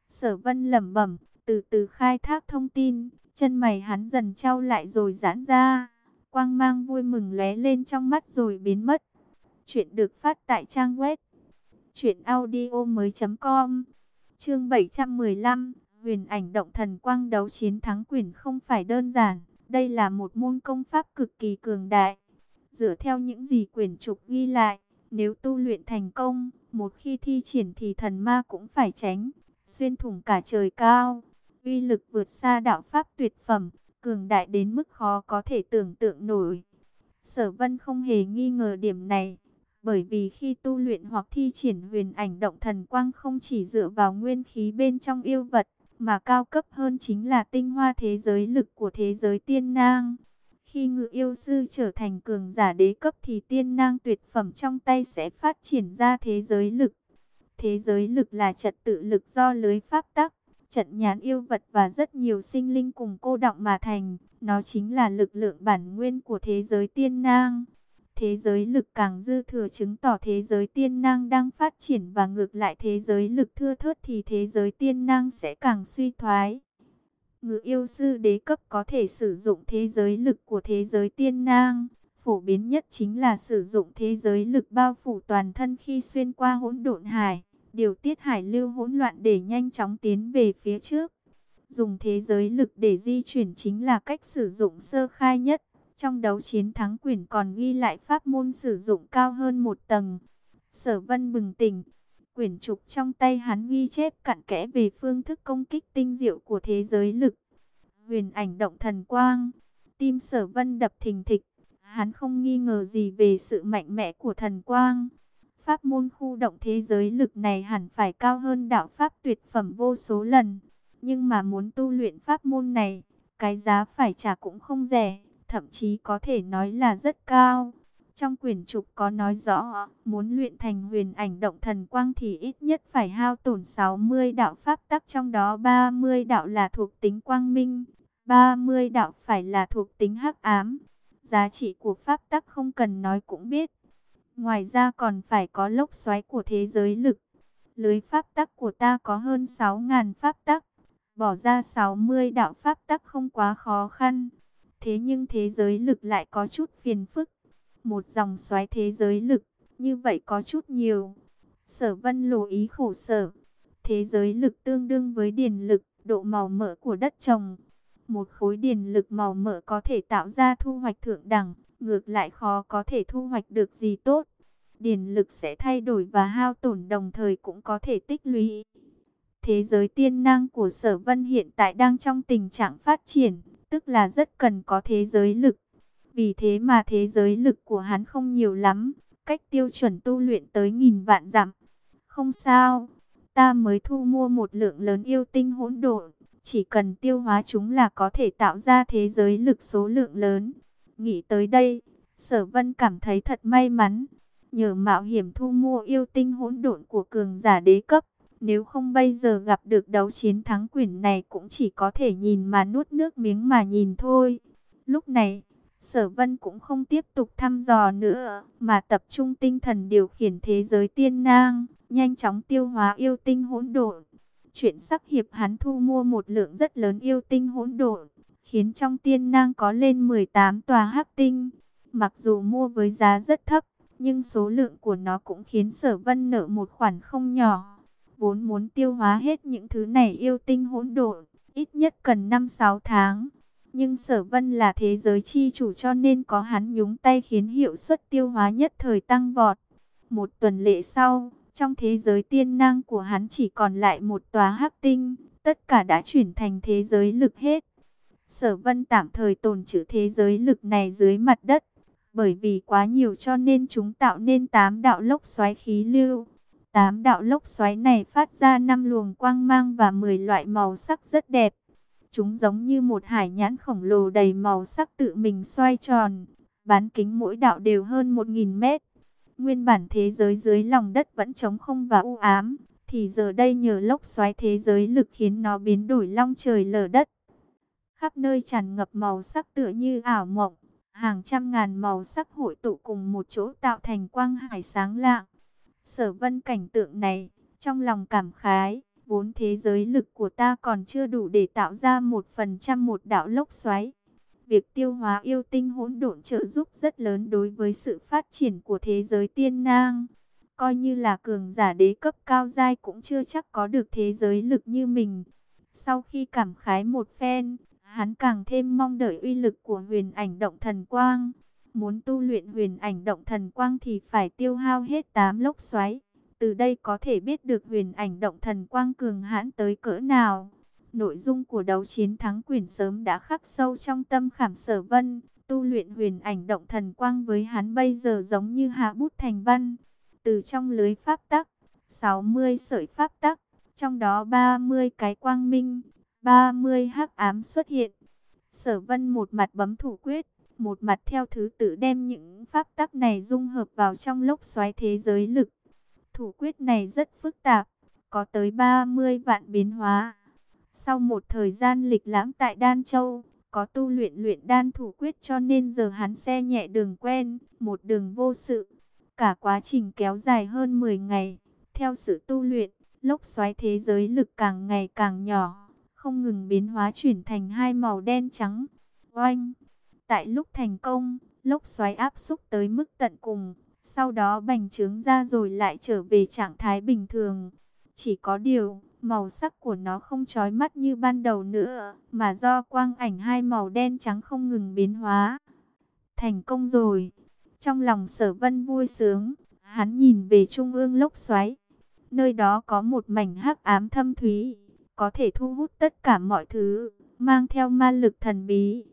S1: Sở Vân lẩm bẩm, từ từ khai thác thông tin, chân mày hắn dần trao lại rồi giãn ra, quang mang vui mừng lóe lên trong mắt rồi biến mất. Chuyện được phát tại trang web chuyện audio mới com Chương 715, Huyền ảnh động thần quang đấu chiến thắng quyền không phải đơn giản, đây là một môn công pháp cực kỳ cường đại. Dựa theo những gì quyển trục ghi lại, nếu tu luyện thành công, một khi thi triển thì thần ma cũng phải tránh, xuyên thủng cả trời cao. Uy lực vượt xa đạo pháp tuyệt phẩm, cường đại đến mức khó có thể tưởng tượng nổi. Sở Vân không hề nghi ngờ điểm này, bởi vì khi tu luyện hoặc thi triển huyền ảnh động thần quang không chỉ dựa vào nguyên khí bên trong yêu vật, mà cao cấp hơn chính là tinh hoa thế giới lực của thế giới tiên nang. Khi ngự yêu sư trở thành cường giả đế cấp thì tiên nang tuyệt phẩm trong tay sẽ phát triển ra thế giới lực. Thế giới lực là trật tự lực do lưới pháp tắc, trận nhãn yêu vật và rất nhiều sinh linh cùng cô động mà thành. Nó chính là lực lượng bản nguyên của thế giới tiên nang. Thế giới lực càng dư thừa chứng tỏ thế giới tiên năng đang phát triển và ngược lại thế giới lực thưa thớt thì thế giới tiên năng sẽ càng suy thoái. Ngự yêu sư đế cấp có thể sử dụng thế giới lực của thế giới tiên năng. Phổ biến nhất chính là sử dụng thế giới lực bao phủ toàn thân khi xuyên qua hỗn độn hải, điều tiết hải lưu hỗn loạn để nhanh chóng tiến về phía trước. Dùng thế giới lực để di chuyển chính là cách sử dụng sơ khai nhất. Trong đấu chiến thắng quyển còn ghi lại pháp môn sử dụng cao hơn một tầng. Sở vân bừng tỉnh. Quyển trục trong tay hắn ghi chép cặn kẽ về phương thức công kích tinh diệu của thế giới lực. Huyền ảnh động thần quang. Tim sở vân đập thình thịch. Hắn không nghi ngờ gì về sự mạnh mẽ của thần quang. Pháp môn khu động thế giới lực này hẳn phải cao hơn đạo pháp tuyệt phẩm vô số lần. Nhưng mà muốn tu luyện pháp môn này, cái giá phải trả cũng không rẻ thậm chí có thể nói là rất cao. Trong quyển trục có nói rõ, muốn luyện thành huyền ảnh động thần quang thì ít nhất phải hao tổn 60 đạo pháp tắc trong đó 30 đạo là thuộc tính quang minh, 30 đạo phải là thuộc tính hắc ám. Giá trị của pháp tắc không cần nói cũng biết. Ngoài ra còn phải có lốc xoáy của thế giới lực. Lưới pháp tắc của ta có hơn 6.000 pháp tắc. Bỏ ra 60 đạo pháp tắc không quá khó khăn. Thế nhưng thế giới lực lại có chút phiền phức. Một dòng xoáy thế giới lực, như vậy có chút nhiều. Sở vân lộ ý khổ sở. Thế giới lực tương đương với điền lực, độ màu mỡ của đất trồng. Một khối điền lực màu mỡ có thể tạo ra thu hoạch thượng đẳng, ngược lại khó có thể thu hoạch được gì tốt. Điền lực sẽ thay đổi và hao tổn đồng thời cũng có thể tích lũy. Thế giới tiên năng của sở vân hiện tại đang trong tình trạng phát triển tức là rất cần có thế giới lực. Vì thế mà thế giới lực của hắn không nhiều lắm, cách tiêu chuẩn tu luyện tới nghìn vạn dặm. Không sao, ta mới thu mua một lượng lớn yêu tinh hỗn độn, chỉ cần tiêu hóa chúng là có thể tạo ra thế giới lực số lượng lớn. Nghĩ tới đây, sở vân cảm thấy thật may mắn. Nhờ mạo hiểm thu mua yêu tinh hỗn độn của cường giả đế cấp, nếu không bây giờ gặp được đấu chiến thắng quyển này cũng chỉ có thể nhìn mà nuốt nước miếng mà nhìn thôi. Lúc này, sở vân cũng không tiếp tục thăm dò nữa, mà tập trung tinh thần điều khiển thế giới tiên nang, nhanh chóng tiêu hóa yêu tinh hỗn độn. Chuyện sắc hiệp hắn thu mua một lượng rất lớn yêu tinh hỗn độn, khiến trong tiên nang có lên 18 tòa hắc tinh. Mặc dù mua với giá rất thấp, nhưng số lượng của nó cũng khiến sở vân nợ một khoản không nhỏ vốn muốn tiêu hóa hết những thứ này yêu tinh hỗn độn, ít nhất cần 5-6 tháng. Nhưng sở vân là thế giới chi chủ cho nên có hắn nhúng tay khiến hiệu suất tiêu hóa nhất thời tăng vọt. Một tuần lễ sau, trong thế giới tiên năng của hắn chỉ còn lại một tòa hắc tinh, tất cả đã chuyển thành thế giới lực hết. Sở vân tạm thời tồn trữ thế giới lực này dưới mặt đất, bởi vì quá nhiều cho nên chúng tạo nên tám đạo lốc xoáy khí lưu. Tám đạo lốc xoáy này phát ra năm luồng quang mang và 10 loại màu sắc rất đẹp. Chúng giống như một hải nhãn khổng lồ đầy màu sắc tự mình xoay tròn. Bán kính mỗi đạo đều hơn 1.000 mét. Nguyên bản thế giới dưới lòng đất vẫn trống không và u ám. thì giờ đây nhờ lốc xoáy thế giới lực khiến nó biến đổi long trời lở đất. Khắp nơi tràn ngập màu sắc tựa như ảo mộng, hàng trăm ngàn màu sắc hội tụ cùng một chỗ tạo thành quang hải sáng lạng. Sở vân cảnh tượng này, trong lòng cảm khái, vốn thế giới lực của ta còn chưa đủ để tạo ra một phần trăm một đạo lốc xoáy. Việc tiêu hóa yêu tinh hỗn độn trợ giúp rất lớn đối với sự phát triển của thế giới tiên nang. Coi như là cường giả đế cấp cao giai cũng chưa chắc có được thế giới lực như mình. Sau khi cảm khái một phen, hắn càng thêm mong đợi uy lực của huyền ảnh động thần quang. Muốn tu luyện huyền ảnh động thần quang thì phải tiêu hao hết 8 lốc xoáy. Từ đây có thể biết được huyền ảnh động thần quang cường hãn tới cỡ nào. Nội dung của đấu chiến thắng quyền sớm đã khắc sâu trong tâm khảm sở vân. Tu luyện huyền ảnh động thần quang với hắn bây giờ giống như hạ bút thành văn. Từ trong lưới pháp tắc, 60 sợi pháp tắc, trong đó 30 cái quang minh, 30 hắc ám xuất hiện. Sở vân một mặt bấm thủ quyết, một mặt theo thứ tự đem những pháp tắc này dung hợp vào trong lốc xoáy thế giới lực. Thủ quyết này rất phức tạp, có tới 30 vạn biến hóa. Sau một thời gian lịch lãm tại Đan Châu, có tu luyện luyện đan thủ quyết cho nên giờ hắn xe nhẹ đường quen, một đường vô sự. Cả quá trình kéo dài hơn 10 ngày, theo sự tu luyện, lốc xoáy thế giới lực càng ngày càng nhỏ, không ngừng biến hóa chuyển thành hai màu đen trắng. Oanh! Tại lúc thành công, lốc xoáy áp xúc tới mức tận cùng, sau đó bành trướng ra rồi lại trở về trạng thái bình thường. Chỉ có điều, màu sắc của nó không chói mắt như ban đầu nữa, mà do quang ảnh hai màu đen trắng không ngừng biến hóa. Thành công rồi. Trong lòng sở vân vui sướng, hắn nhìn về trung ương lốc xoáy. Nơi đó có một mảnh hắc ám thâm thúy, có thể thu hút tất cả mọi thứ, mang theo ma lực thần bí.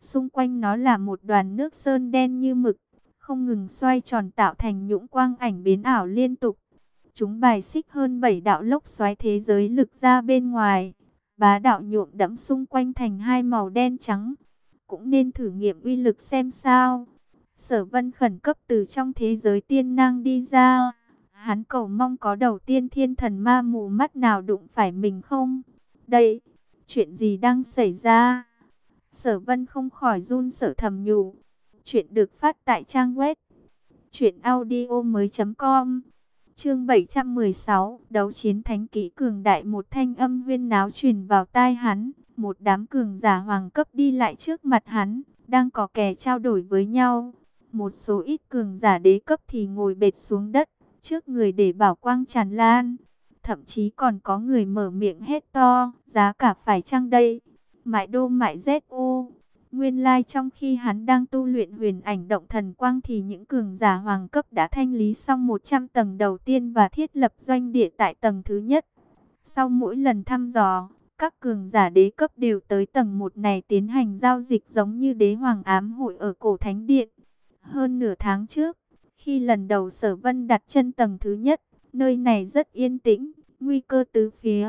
S1: Xung quanh nó là một đoàn nước sơn đen như mực, không ngừng xoay tròn tạo thành nhũng quang ảnh biến ảo liên tục. Chúng bài xích hơn 7 đạo lốc xoáy thế giới lực ra bên ngoài, bá đạo nhuộm đẫm xung quanh thành hai màu đen trắng. Cũng nên thử nghiệm uy lực xem sao. Sở vân khẩn cấp từ trong thế giới tiên năng đi ra. Hắn cầu mong có đầu tiên thiên thần ma mù mắt nào đụng phải mình không? Đây, chuyện gì đang xảy ra? Sở vân không khỏi run sở thầm nhủ. Chuyện được phát tại trang web. Chuyện audio mới com. Chương 716, đấu chiến thánh kỹ cường đại một thanh âm huyên náo truyền vào tai hắn, một đám cường giả hoàng cấp đi lại trước mặt hắn, đang có kẻ trao đổi với nhau. Một số ít cường giả đế cấp thì ngồi bệt xuống đất, trước người để bảo quang tràn lan. Thậm chí còn có người mở miệng hét to, giá cả phải chăng đây? Mại đô mại ZU. Nguyên lai like trong khi hắn đang tu luyện huyền ảnh động thần quang thì những cường giả hoàng cấp đã thanh lý xong 100 tầng đầu tiên và thiết lập doanh địa tại tầng thứ nhất. Sau mỗi lần thăm dò, các cường giả đế cấp đều tới tầng 1 này tiến hành giao dịch giống như đế hoàng ám hội ở cổ thánh điện. Hơn nửa tháng trước, khi lần đầu sở vân đặt chân tầng thứ nhất, nơi này rất yên tĩnh, nguy cơ tứ phía.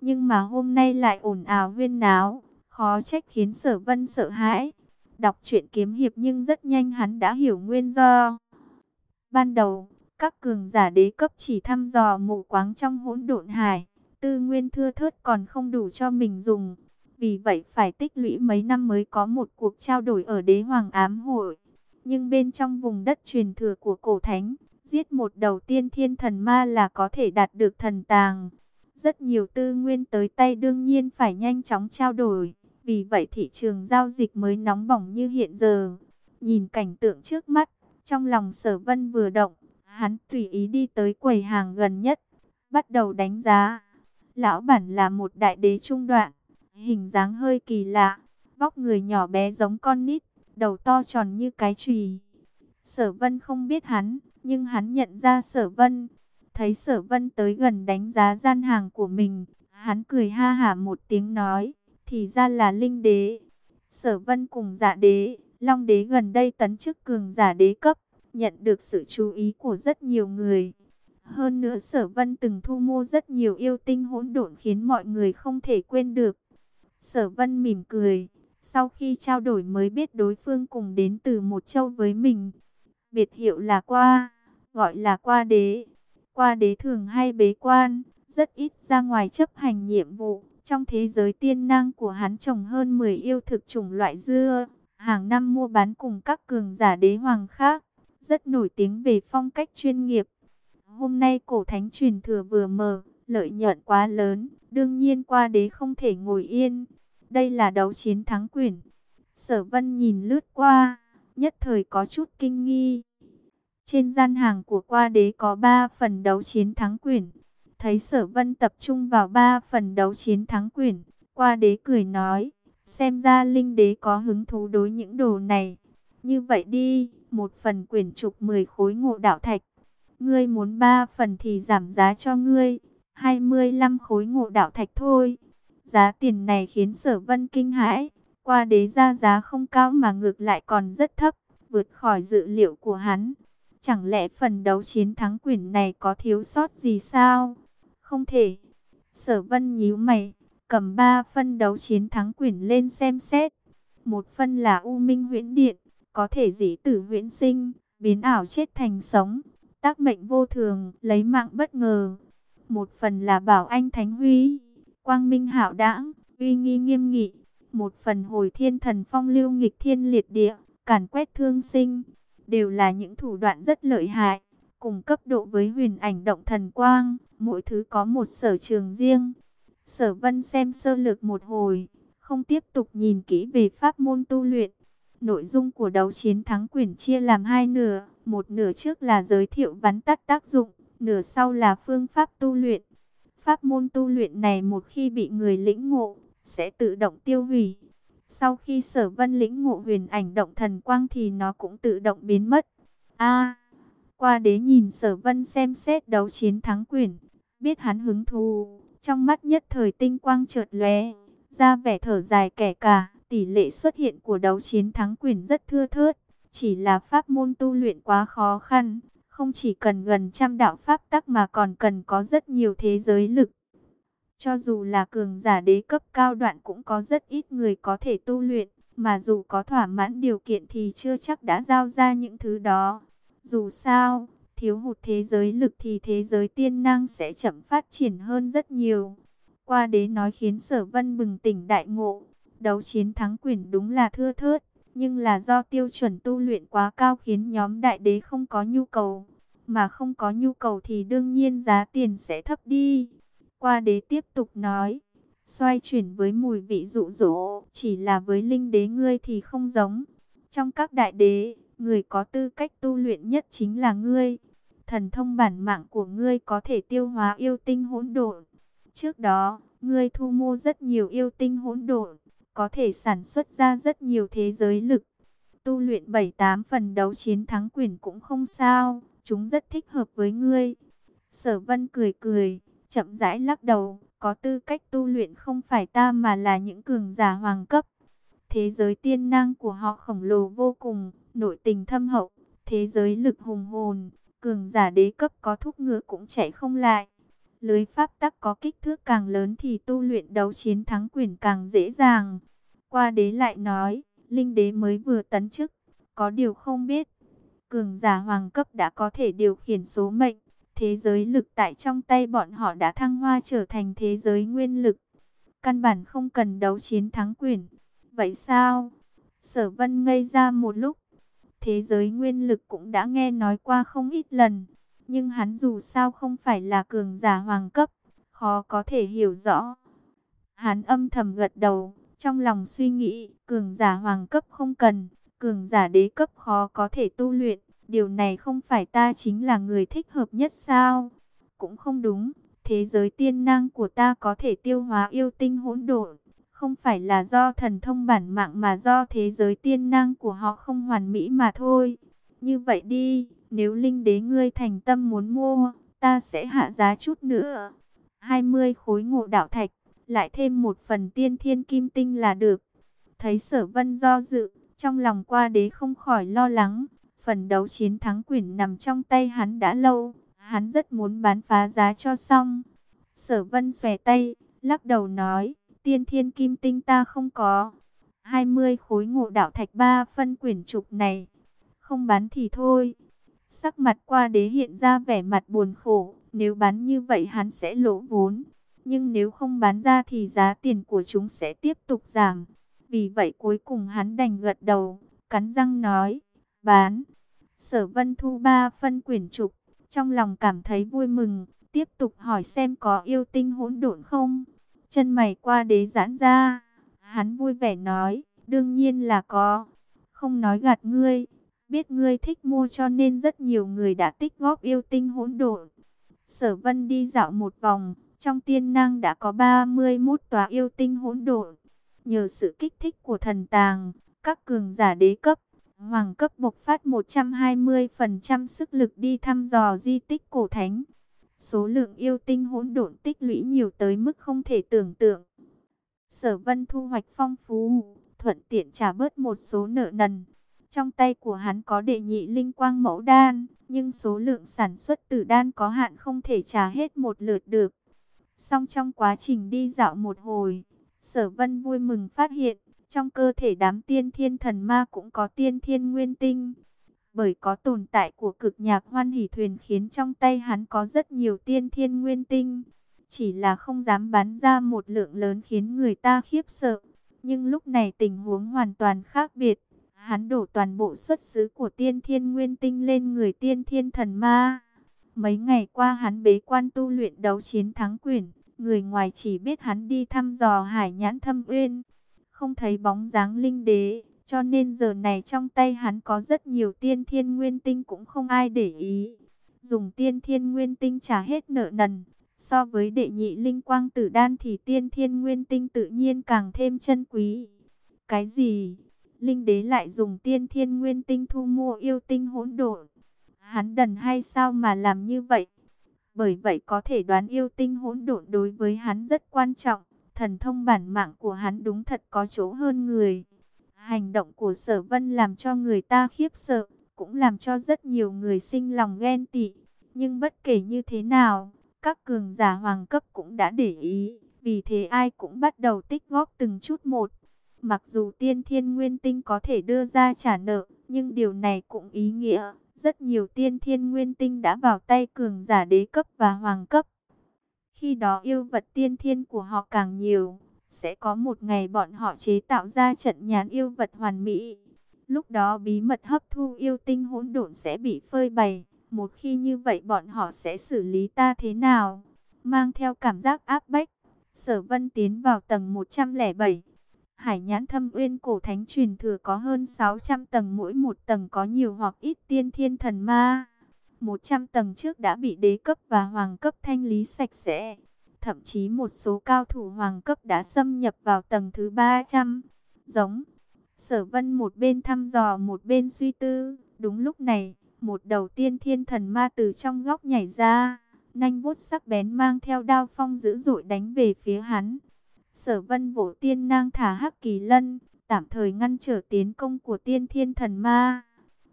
S1: Nhưng mà hôm nay lại ồn ào huyên náo, khó trách khiến sở vân sợ hãi. Đọc truyện kiếm hiệp nhưng rất nhanh hắn đã hiểu nguyên do. Ban đầu, các cường giả đế cấp chỉ thăm dò mộ quáng trong hỗn độn hải, tư nguyên thưa thớt còn không đủ cho mình dùng. Vì vậy phải tích lũy mấy năm mới có một cuộc trao đổi ở đế hoàng ám hội. Nhưng bên trong vùng đất truyền thừa của cổ thánh, giết một đầu tiên thiên thần ma là có thể đạt được thần tàng. Rất nhiều tư nguyên tới tay đương nhiên phải nhanh chóng trao đổi. Vì vậy thị trường giao dịch mới nóng bỏng như hiện giờ. Nhìn cảnh tượng trước mắt, trong lòng sở vân vừa động, hắn tùy ý đi tới quầy hàng gần nhất, bắt đầu đánh giá. Lão bản là một đại đế trung đoạn, hình dáng hơi kỳ lạ, vóc người nhỏ bé giống con nít, đầu to tròn như cái chùy. Sở vân không biết hắn, nhưng hắn nhận ra sở vân. Thấy sở vân tới gần đánh giá gian hàng của mình, hắn cười ha hả một tiếng nói, thì ra là linh đế. Sở vân cùng giả đế, long đế gần đây tấn chức cường giả đế cấp, nhận được sự chú ý của rất nhiều người. Hơn nữa sở vân từng thu mua rất nhiều yêu tinh hỗn độn khiến mọi người không thể quên được. Sở vân mỉm cười, sau khi trao đổi mới biết đối phương cùng đến từ một châu với mình. Biệt hiệu là qua, gọi là qua đế. Qua đế thường hay bế quan, rất ít ra ngoài chấp hành nhiệm vụ. Trong thế giới tiên năng của hắn trồng hơn 10 yêu thực chủng loại dưa, hàng năm mua bán cùng các cường giả đế hoàng khác, rất nổi tiếng về phong cách chuyên nghiệp. Hôm nay cổ thánh truyền thừa vừa mở, lợi nhuận quá lớn, đương nhiên qua đế không thể ngồi yên. Đây là đấu chiến thắng quyển. Sở vân nhìn lướt qua, nhất thời có chút kinh nghi. Trên gian hàng của qua đế có 3 phần đấu chiến thắng quyển. Thấy sở vân tập trung vào ba phần đấu chiến thắng quyển. Qua đế cười nói. Xem ra linh đế có hứng thú đối những đồ này. Như vậy đi, một phần quyển trục 10 khối ngộ đạo thạch. Ngươi muốn ba phần thì giảm giá cho ngươi. 25 khối ngộ đạo thạch thôi. Giá tiền này khiến sở vân kinh hãi. Qua đế ra giá không cao mà ngược lại còn rất thấp. Vượt khỏi dự liệu của hắn. Chẳng lẽ phần đấu chiến thắng quyển này có thiếu sót gì sao? Không thể. Sở vân nhíu mày, cầm ba phân đấu chiến thắng quyển lên xem xét. Một phân là U Minh huyễn điện, có thể dĩ tử huyễn sinh, biến ảo chết thành sống, tác mệnh vô thường, lấy mạng bất ngờ. Một phần là bảo anh thánh huy, quang minh hảo đãng, uy nghi nghiêm nghị. Một phần hồi thiên thần phong lưu nghịch thiên liệt địa, càn quét thương sinh đều là những thủ đoạn rất lợi hại, cùng cấp độ với huyền ảnh động thần quang, mỗi thứ có một sở trường riêng. Sở vân xem sơ lược một hồi, không tiếp tục nhìn kỹ về pháp môn tu luyện. Nội dung của đấu chiến thắng quyển chia làm hai nửa, một nửa trước là giới thiệu vắn tắt tác dụng, nửa sau là phương pháp tu luyện. Pháp môn tu luyện này một khi bị người lĩnh ngộ, sẽ tự động tiêu hủy. Sau khi sở vân lĩnh ngộ huyền ảnh động thần quang thì nó cũng tự động biến mất. A, qua đế nhìn sở vân xem xét đấu chiến thắng quyển, biết hắn hứng thú, trong mắt nhất thời tinh quang chợt lóe, ra vẻ thở dài kẻ cả, tỷ lệ xuất hiện của đấu chiến thắng quyển rất thưa thớt, chỉ là pháp môn tu luyện quá khó khăn, không chỉ cần gần trăm đạo pháp tắc mà còn cần có rất nhiều thế giới lực. Cho dù là cường giả đế cấp cao đoạn cũng có rất ít người có thể tu luyện, mà dù có thỏa mãn điều kiện thì chưa chắc đã giao ra những thứ đó. Dù sao, thiếu hụt thế giới lực thì thế giới tiên năng sẽ chậm phát triển hơn rất nhiều. Qua đế nói khiến sở vân bừng tỉnh đại ngộ, đấu chiến thắng quyển đúng là thưa thớt, nhưng là do tiêu chuẩn tu luyện quá cao khiến nhóm đại đế không có nhu cầu. Mà không có nhu cầu thì đương nhiên giá tiền sẽ thấp đi. Qua đế tiếp tục nói, xoay chuyển với mùi vị dụ dỗ, chỉ là với linh đế ngươi thì không giống. Trong các đại đế, người có tư cách tu luyện nhất chính là ngươi. Thần thông bản mạng của ngươi có thể tiêu hóa yêu tinh hỗn độn. Trước đó, ngươi thu mua rất nhiều yêu tinh hỗn độn, có thể sản xuất ra rất nhiều thế giới lực. Tu luyện 7-8 phần đấu chiến thắng quyền cũng không sao, chúng rất thích hợp với ngươi. Sở vân cười cười chậm rãi lắc đầu, có tư cách tu luyện không phải ta mà là những cường giả hoàng cấp. Thế giới tiên năng của họ khổng lồ vô cùng, nội tình thâm hậu, thế giới lực hùng hồn, cường giả đế cấp có thúc ngựa cũng chạy không lại. Lưới pháp tắc có kích thước càng lớn thì tu luyện đấu chiến thắng quyền càng dễ dàng. Qua đế lại nói, linh đế mới vừa tấn chức, có điều không biết. Cường giả hoàng cấp đã có thể điều khiển số mệnh, Thế giới lực tại trong tay bọn họ đã thăng hoa trở thành thế giới nguyên lực. Căn bản không cần đấu chiến thắng quyền. Vậy sao? Sở vân ngây ra một lúc. Thế giới nguyên lực cũng đã nghe nói qua không ít lần. Nhưng hắn dù sao không phải là cường giả hoàng cấp. Khó có thể hiểu rõ. Hắn âm thầm gật đầu. Trong lòng suy nghĩ, cường giả hoàng cấp không cần. Cường giả đế cấp khó có thể tu luyện. Điều này không phải ta chính là người thích hợp nhất sao? Cũng không đúng. Thế giới tiên năng của ta có thể tiêu hóa yêu tinh hỗn độn. Không phải là do thần thông bản mạng mà do thế giới tiên năng của họ không hoàn mỹ mà thôi. Như vậy đi, nếu linh đế ngươi thành tâm muốn mua, ta sẽ hạ giá chút nữa. 20 khối ngộ đạo thạch, lại thêm một phần tiên thiên kim tinh là được. Thấy sở vân do dự, trong lòng qua đế không khỏi lo lắng. Phần đấu chiến thắng quyển nằm trong tay hắn đã lâu, hắn rất muốn bán phá giá cho xong. Sở vân xòe tay, lắc đầu nói, tiên thiên kim tinh ta không có. 20 khối ngộ đạo thạch ba phân quyển trục này, không bán thì thôi. Sắc mặt qua đế hiện ra vẻ mặt buồn khổ, Nếu bán như vậy hắn sẽ lỗ vốn. Nhưng nếu không bán ra thì giá tiền của chúng sẽ tiếp tục giảm. Vì vậy cuối cùng hắn đành gật đầu, cắn răng nói, bán. Sở Vân Thu ba phân quyển trục, trong lòng cảm thấy vui mừng, tiếp tục hỏi xem có yêu tinh hỗn độn không. Chân mày qua đế giãn ra, hắn vui vẻ nói, đương nhiên là có. Không nói gạt ngươi, biết ngươi thích mua cho nên rất nhiều người đã tích góp yêu tinh hỗn độn. Sở Vân đi dạo một vòng, trong tiên năng đã có 31 tòa yêu tinh hỗn độn. Nhờ sự kích thích của thần tàng, các cường giả đế cấp, hoàng cấp bộc phát 120% sức lực đi thăm dò di tích cổ thánh. Số lượng yêu tinh hỗn độn tích lũy nhiều tới mức không thể tưởng tượng. Sở Vân thu hoạch phong phú, thuận tiện trả bớt một số nợ nần. Trong tay của hắn có đệ nhị linh quang mẫu đan, nhưng số lượng sản xuất tử đan có hạn không thể trả hết một lượt được. Song trong quá trình đi dạo một hồi, Sở Vân vui mừng phát hiện, trong cơ thể đám tiên thiên thần ma cũng có tiên thiên nguyên tinh. Bởi có tồn tại của cực nhạc hoan hỷ thuyền khiến trong tay hắn có rất nhiều tiên thiên nguyên tinh. Chỉ là không dám bán ra một lượng lớn khiến người ta khiếp sợ. Nhưng lúc này tình huống hoàn toàn khác biệt. Hắn đổ toàn bộ xuất xứ của tiên thiên nguyên tinh lên người tiên thiên thần ma. Mấy ngày qua hắn bế quan tu luyện đấu chiến thắng quyền. Người ngoài chỉ biết hắn đi thăm dò hải nhãn thâm uyên. Không thấy bóng dáng linh đế. Cho nên giờ này trong tay hắn có rất nhiều tiên thiên nguyên tinh cũng không ai để ý. Dùng tiên thiên nguyên tinh trả hết nợ nần. So với đệ nhị linh quang tử đan thì tiên thiên nguyên tinh tự nhiên càng thêm chân quý. Cái gì? Linh đế lại dùng tiên thiên nguyên tinh thu mua yêu tinh hỗn độn. Hắn đần hay sao mà làm như vậy? Bởi vậy có thể đoán yêu tinh hỗn độn đối với hắn rất quan trọng. Thần thông bản mạng của hắn đúng thật có chỗ hơn người. Hành động của sở vân làm cho người ta khiếp sợ, cũng làm cho rất nhiều người sinh lòng ghen tị. Nhưng bất kể như thế nào, các cường giả hoàng cấp cũng đã để ý, vì thế ai cũng bắt đầu tích góp từng chút một. Mặc dù tiên thiên nguyên tinh có thể đưa ra trả nợ, nhưng điều này cũng ý nghĩa, rất nhiều tiên thiên nguyên tinh đã vào tay cường giả đế cấp và hoàng cấp. Khi đó yêu vật tiên thiên của họ càng nhiều, sẽ có một ngày bọn họ chế tạo ra trận nhãn yêu vật hoàn mỹ. Lúc đó bí mật hấp thu yêu tinh hỗn độn sẽ bị phơi bày. Một khi như vậy bọn họ sẽ xử lý ta thế nào? Mang theo cảm giác áp bách, sở vân tiến vào tầng 107. Hải nhãn thâm uyên cổ thánh truyền thừa có hơn 600 tầng mỗi một tầng có nhiều hoặc ít tiên thiên thần ma. 100 tầng trước đã bị đế cấp và hoàng cấp thanh lý sạch sẽ. Thậm chí một số cao thủ hoàng cấp đã xâm nhập vào tầng thứ 300. Giống, sở vân một bên thăm dò một bên suy tư. Đúng lúc này, một đầu tiên thiên thần ma từ trong góc nhảy ra. Nanh vuốt sắc bén mang theo đao phong dữ dội đánh về phía hắn. Sở vân vỗ tiên nang thả hắc kỳ lân, tạm thời ngăn trở tiến công của tiên thiên thần ma.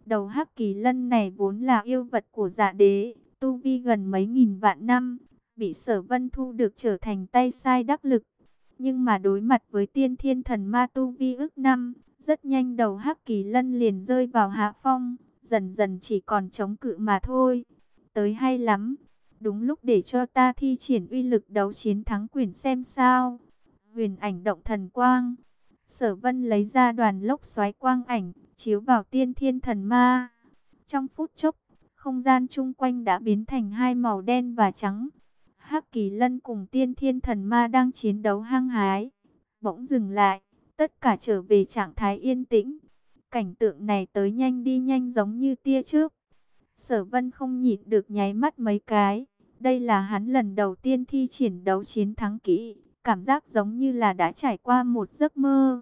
S1: Đầu hắc kỳ lân này vốn là yêu vật của dạ đế, tu vi gần mấy nghìn vạn năm, bị sở vân thu được trở thành tay sai đắc lực. Nhưng mà đối mặt với tiên thiên thần ma tu vi ước năm, rất nhanh đầu hắc kỳ lân liền rơi vào hạ phong, dần dần chỉ còn chống cự mà thôi. Tới hay lắm, đúng lúc để cho ta thi triển uy lực đấu chiến thắng quyền xem sao. Huyền ảnh động thần quang, sở vân lấy ra đoàn lốc xoáy quang ảnh, chiếu vào tiên thiên thần ma. Trong phút chốc, không gian chung quanh đã biến thành hai màu đen và trắng. Hắc Kỳ Lân cùng tiên thiên thần ma đang chiến đấu hăng hái. Bỗng dừng lại, tất cả trở về trạng thái yên tĩnh. Cảnh tượng này tới nhanh đi nhanh giống như tia trước. Sở vân không nhịn được nháy mắt mấy cái. Đây là hắn lần đầu tiên thi triển đấu chiến thắng kỹ. Cảm giác giống như là đã trải qua một giấc mơ.